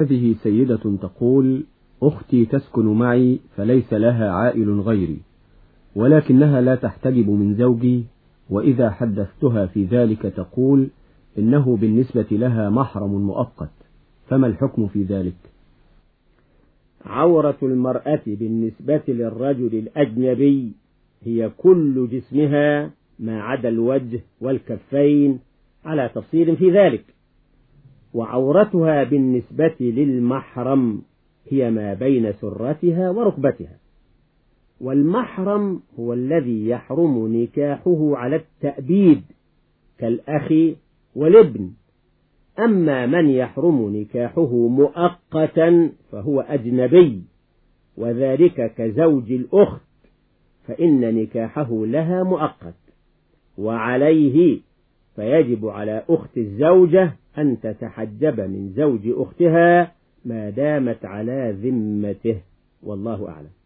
هذه سيدة تقول أختي تسكن معي فليس لها عائل غيري ولكنها لا تحتجب من زوجي وإذا حدثتها في ذلك تقول إنه بالنسبة لها محرم مؤقت فما الحكم في ذلك؟ عورة المرأة بالنسبة للرجل الأجنبي هي كل جسمها ما عدا الوجه والكفين على تفصيل في ذلك. وعورتها بالنسبة للمحرم هي ما بين سرتها وركبتها. والمحرم هو الذي يحرم نكاحه على التأبيد كالأخ والابن. أما من يحرم نكاحه مؤقتا فهو أجنبي وذلك كزوج الأخت فإن نكاحه لها مؤقت وعليه فيجب على أخت الزوجة أن تتحجب من زوج أختها ما دامت على ذمته. والله أعلم.